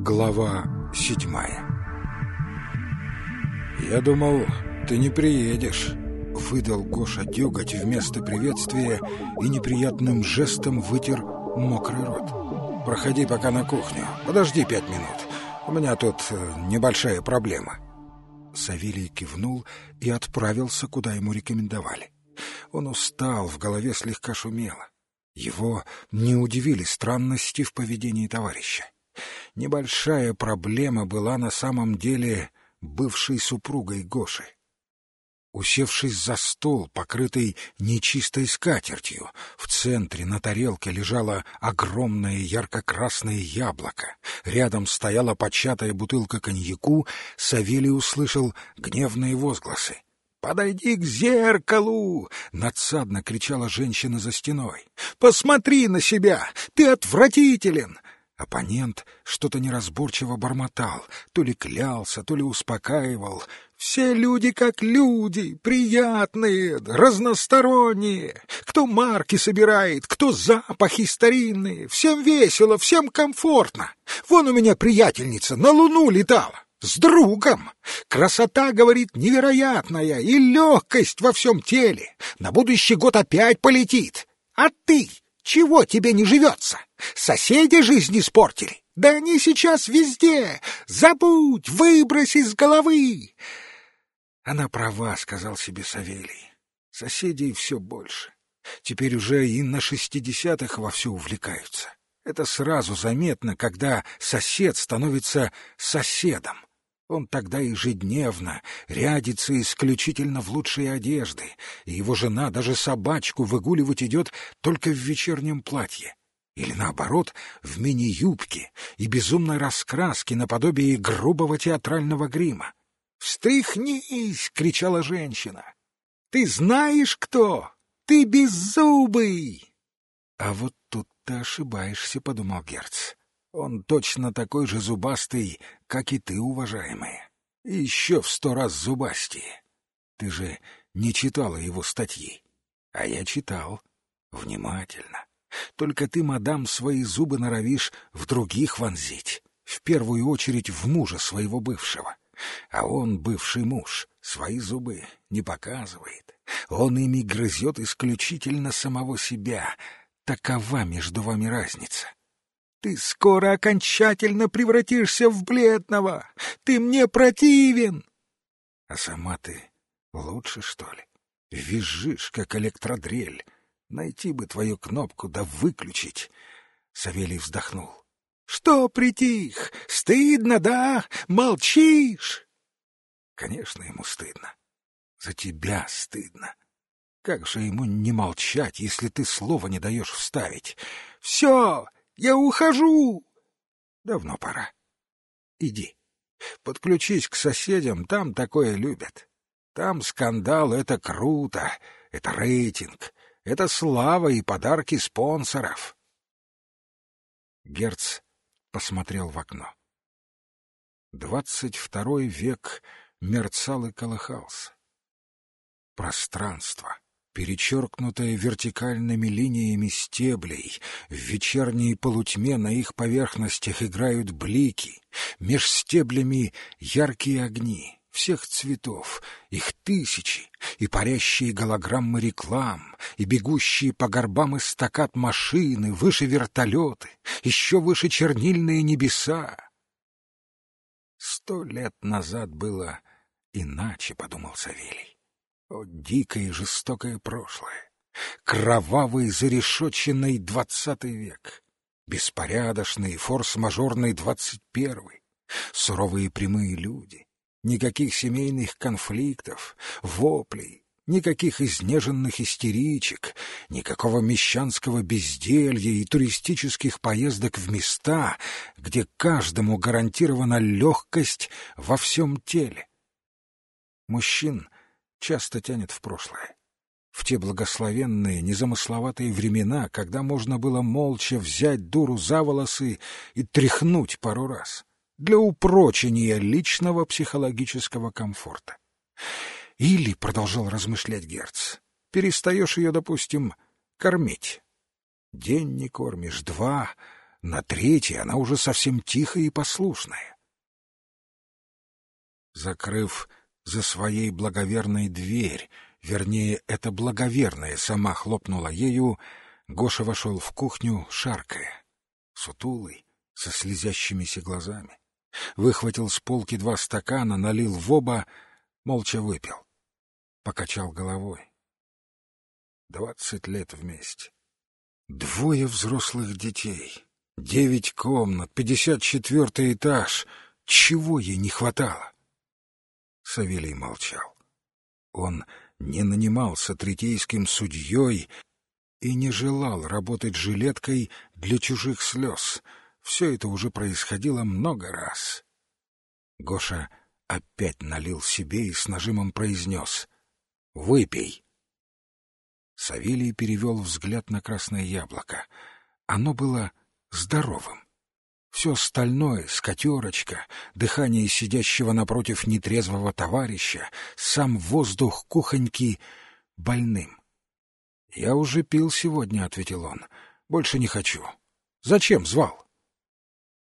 Глава седьмая «Я думал, ты не приедешь», — выдал Гоша дёготь вместо приветствия и неприятным жестом вытер мокрый рот. «Проходи пока на кухню. Подожди пять минут. У меня тут э, небольшая проблема». Савелий кивнул и отправился, куда ему рекомендовали. Он устал, в голове слегка шумело. Его не удивили странности в поведении товарища. Небольшая проблема была на самом деле бывшей супругой Гоши. Усевшись за стол, покрытый нечистой скатертью, в центре на тарелке лежало огромное ярко-красное яблоко. Рядом стояла початая бутылка коньяку, Савелий услышал гневные возгласы. «Подойди к зеркалу!» — надсадно кричала женщина за стеной. «Посмотри на себя! Ты отвратителен!» Оппонент что-то неразборчиво бормотал, то ли клялся, то ли успокаивал. «Все люди как люди, приятные, разносторонние. Кто марки собирает, кто запахи старинные. Всем весело, всем комфортно. Вон у меня приятельница на Луну летала. С другом. Красота, говорит, невероятная и легкость во всем теле. На будущий год опять полетит. А ты чего тебе не живется? Соседи жизнь испортили. Да они сейчас везде. Забудь, выбрось из головы. Она права, сказал себе Савелий. Соседей все больше. Теперь уже и на шестидесятых вовсю увлекаются. Это сразу заметно, когда сосед становится соседом. Он тогда ежедневно рядится исключительно в лучшие одежды, и его жена даже собачку выгуливать идет только в вечернем платье. Или наоборот, в мини-юбке и безумной раскраске наподобие грубого театрального грима. «Встряхнись!» — кричала женщина. «Ты знаешь кто? Ты беззубый!» «А вот тут ты ошибаешься», — подумал Герц. Он точно такой же зубастый, как и ты, уважаемая. И еще в сто раз зубастее. Ты же не читала его статьи. А я читал. Внимательно. Только ты, мадам, свои зубы норовишь в других вонзить. В первую очередь в мужа своего бывшего. А он, бывший муж, свои зубы не показывает. Он ими грызет исключительно самого себя. Такова между вами разница. Ты скоро окончательно превратишься в бледного. Ты мне противен. А сама ты лучше, что ли? Визжишь, как электродрель. Найти бы твою кнопку да выключить. Савелий вздохнул. Что притих? Стыдно, да? Молчишь? Конечно, ему стыдно. За тебя стыдно. Как же ему не молчать, если ты слова не даешь вставить? Все, я ухожу. Давно пора. Иди. Подключись к соседям, там такое любят. Там скандал — это круто, это рейтинг, это слава и подарки спонсоров. Герц посмотрел в окно. Двадцать второй век мерцал и колыхался. Пространство перечеркнутая вертикальными линиями стеблей, в вечерней полутьме на их поверхностях играют блики, меж стеблями яркие огни всех цветов, их тысячи, и парящие голограммы реклам, и бегущие по горбам эстакад машины, выше вертолеты, еще выше чернильные небеса. Сто лет назад было иначе, — подумал Савелий. О, дикое и жестокое прошлое! Кровавый зарешоченный двадцатый век! Беспорядочный форс-мажорный двадцать первый! Суровые прямые люди! Никаких семейных конфликтов, воплей, никаких изнеженных истеричек, никакого мещанского безделья и туристических поездок в места, где каждому гарантирована легкость во всем теле. Мужчин — часто тянет в прошлое. В те благословенные, незамысловатые времена, когда можно было молча взять дуру за волосы и тряхнуть пару раз, для упрочения личного психологического комфорта. Или, — продолжал размышлять Герц, — перестаешь ее, допустим, кормить. День не кормишь, два, на третьей она уже совсем тихая и послушная. Закрыв за своей благоверной дверь, вернее, эта благоверная сама хлопнула ею, Гоша вошел в кухню, шаркая, сутулый, со слезящимися глазами. Выхватил с полки два стакана, налил в оба, молча выпил. Покачал головой. Двадцать лет вместе. Двое взрослых детей. Девять комнат, пятьдесят четвертый этаж. Чего ей не хватало? Савелий молчал. Он не нанимался третейским судьей и не желал работать жилеткой для чужих слез. Все это уже происходило много раз. Гоша опять налил себе и с нажимом произнес «Выпей». Савелий перевел взгляд на красное яблоко. Оно было здоровым. Все остальное — скотерочка, дыхание сидящего напротив нетрезвого товарища, сам воздух кухоньки — больным. — Я уже пил сегодня, — ответил он. — Больше не хочу. Зачем звал?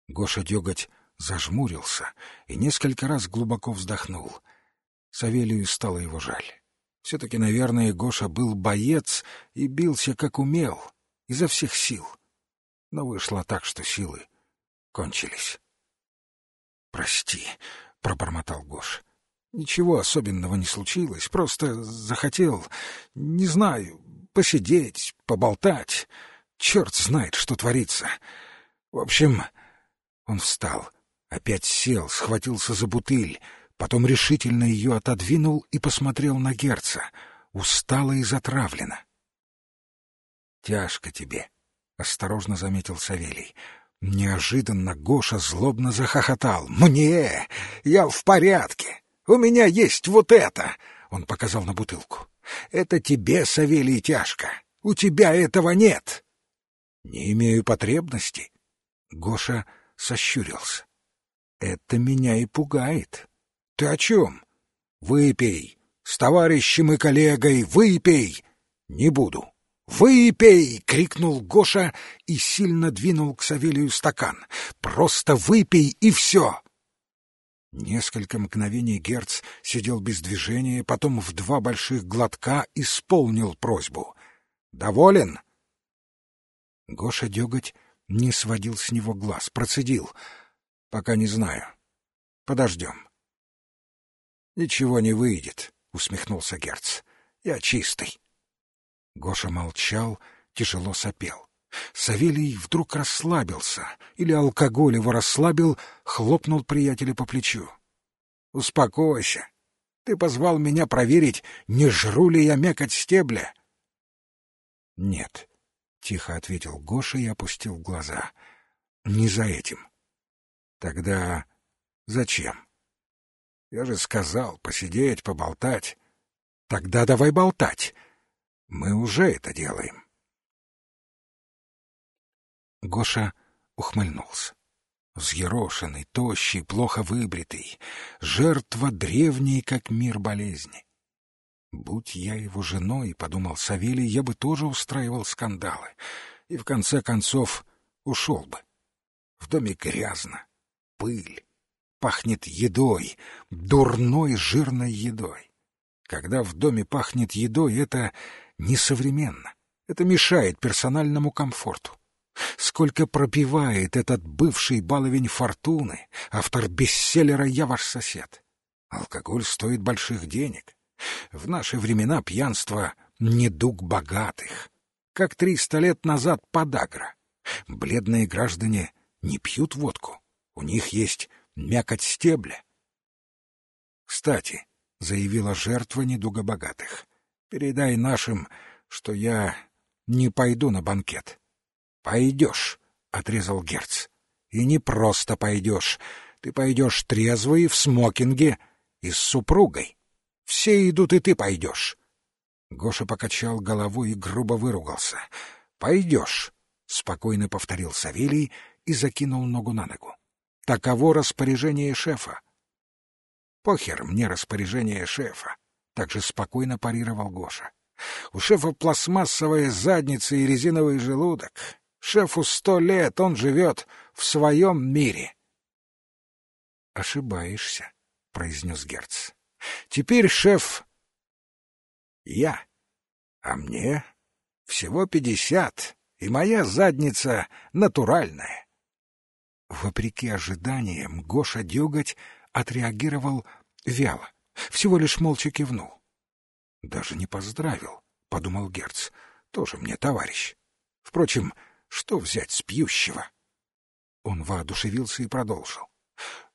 Гоша деготь зажмурился и несколько раз глубоко вздохнул. Савелию стало его жаль. Все-таки, наверное, Гоша был боец и бился, как умел, изо всех сил. Но вышло так, что силы кончились. «Прости», — пробормотал Гош. «Ничего особенного не случилось, просто захотел, не знаю, посидеть, поболтать. Черт знает, что творится. В общем...» Он встал, опять сел, схватился за бутыль, потом решительно ее отодвинул и посмотрел на Герца, устало и затравленно. «Тяжко тебе», — осторожно заметил Савелий. Неожиданно Гоша злобно захохотал. «Мне! Я в порядке! У меня есть вот это!» Он показал на бутылку. «Это тебе, Савелий, тяжко! У тебя этого нет!» «Не имею потребности!» Гоша сощурился. «Это меня и пугает!» «Ты о чем?» «Выпей! С товарищем и коллегой выпей!» «Не буду!» «Выпей!» — крикнул Гоша и сильно двинул к Савелию стакан. «Просто выпей и все!» Несколько мгновений Герц сидел без движения, потом в два больших глотка исполнил просьбу. «Доволен?» Гоша деготь не сводил с него глаз, процедил. «Пока не знаю. Подождем». «Ничего не выйдет», — усмехнулся Герц. «Я чистый». Гоша молчал, тяжело сопел. Савелий вдруг расслабился, или алкоголь его расслабил, хлопнул приятеля по плечу. — Успокойся. Ты позвал меня проверить, не жру ли я мякоть стебля. — Нет, — тихо ответил Гоша и опустил глаза. — Не за этим. — Тогда зачем? — Я же сказал, посидеть, поболтать. — Тогда давай болтать. Мы уже это делаем. Гоша ухмыльнулся. Взъерошенный, тощий, плохо выбритый, жертва древней, как мир болезни. Будь я его женой, — подумал Савелий, — я бы тоже устраивал скандалы. И в конце концов ушел бы. В доме грязно, пыль, пахнет едой, дурной жирной едой. Когда в доме пахнет едой, это несовременно. Это мешает персональному комфорту. Сколько пропивает этот бывший баловень фортуны, автор бестселлера «Я ваш сосед». Алкоголь стоит больших денег. В наши времена пьянство — недуг богатых. Как триста лет назад подагра. Бледные граждане не пьют водку. У них есть мякоть стебля. Кстати, — заявила жертва недуга богатых, — передай нашим, что я не пойду на банкет. «Пойдешь», — отрезал Герц. «И не просто пойдешь. Ты пойдешь трезвый, в смокинге и с супругой. Все идут, и ты пойдешь». Гоша покачал головой и грубо выругался. «Пойдешь», — спокойно повторил Савелий и закинул ногу на ногу. «Таково распоряжение шефа». «Похер мне распоряжение шефа», — также спокойно парировал Гоша. «У шефа пластмассовая задница и резиновый желудок. Шефу сто лет, он живет в своем мире. «Ошибаешься», — произнес Герц. «Теперь шеф я, а мне всего пятьдесят, и моя задница натуральная». Вопреки ожиданиям, Гоша Дёготь отреагировал вяло, всего лишь молча кивнул. «Даже не поздравил», — подумал Герц, — «тоже мне товарищ. Впрочем, что взять с пьющего?» Он воодушевился и продолжил.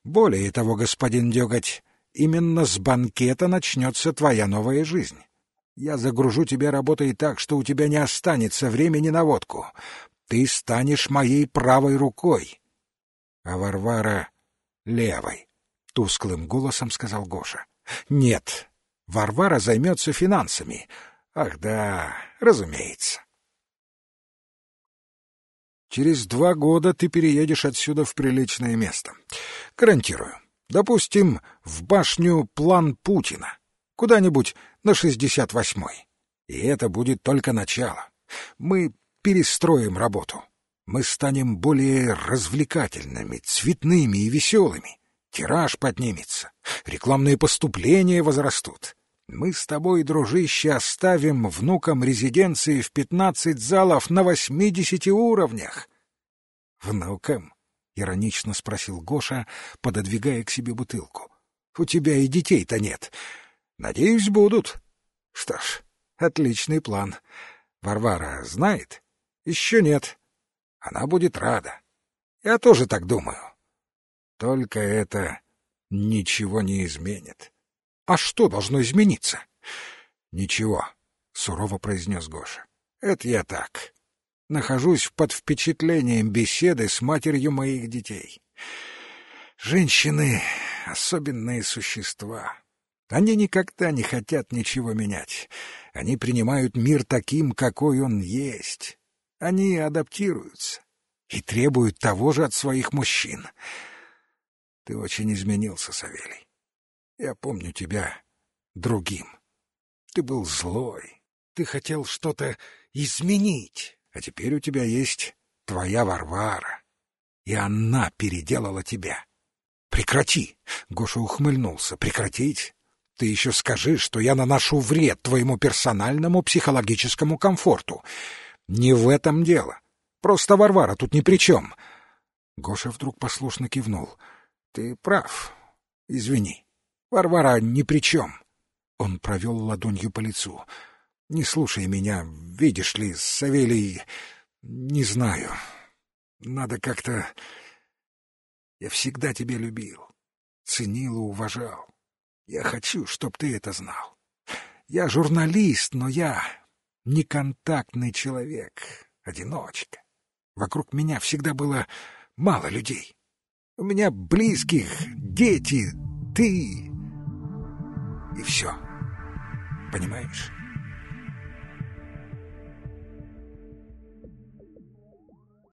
«Более того, господин Дёготь, именно с банкета начнется твоя новая жизнь. Я загружу тебе работой так, что у тебя не останется времени на водку. Ты станешь моей правой рукой, а Варвара — левой, — тусклым голосом сказал Гоша. — Нет, Варвара займется финансами. Ах да, разумеется. Через два года ты переедешь отсюда в приличное место. Гарантирую. Допустим, в башню «План Путина». Куда-нибудь на шестьдесят восьмой. И это будет только начало. Мы перестроим работу. Мы станем более развлекательными, цветными и веселыми. Тираж поднимется, рекламные поступления возрастут. Мы с тобой, дружище, оставим внукам резиденции в пятнадцать залов на восьмидесяти уровнях. — Внукам? — иронично спросил Гоша, пододвигая к себе бутылку. — У тебя и детей-то нет. Надеюсь, будут. Что ж, отличный план. Варвара знает? Еще нет. Она будет рада. Я тоже так думаю. Только это ничего не изменит. А что должно измениться? Ничего, сурово произнес Гоша. Это я так. Нахожусь под впечатлением беседы с матерью моих детей. Женщины — особенные существа. Они никогда не хотят ничего менять. Они принимают мир таким, какой он есть. Они адаптируются и требуют того же от своих мужчин. Ты очень изменился, Савелий. Я помню тебя другим. Ты был злой. Ты хотел что-то изменить. А теперь у тебя есть твоя Варвара. И она переделала тебя. Прекрати! Гоша ухмыльнулся. Прекратить? Ты еще скажи, что я наношу вред твоему персональному психологическому комфорту. Не в этом дело. Просто Варвара тут ни при чем. Гоша вдруг послушно кивнул. Ты прав. Извини. Варвара ни при чем. Он провел ладонью по лицу. Не слушай меня, видишь ли, Савелий... Не знаю. Надо как-то... Я всегда тебя любил, ценил и уважал. Я хочу, чтоб ты это знал. Я журналист, но я неконтактный человек, одиночка. Вокруг меня всегда было мало людей. У меня близких, дети, ты и все. Понимаешь?